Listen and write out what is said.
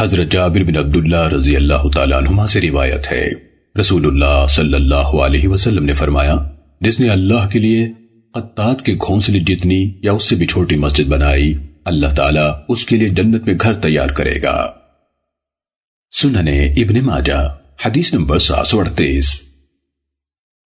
حضرت جابر بن عبداللہ رضی اللہ تعالیٰ عنہما سے روایت ہے۔ رسول اللہ صلی اللہ علیہ وسلم نے فرمایا، جس نے اللہ کے لیے قطات کے گھونسلی جتنی یا اس سے بھی چھوٹی مسجد بنائی، اللہ تعالیٰ اس کے لیے جنت میں گھر تیار کرے گا۔ سننے ابن ماجہ، حدیث نمبر سات سو اڑتیس۔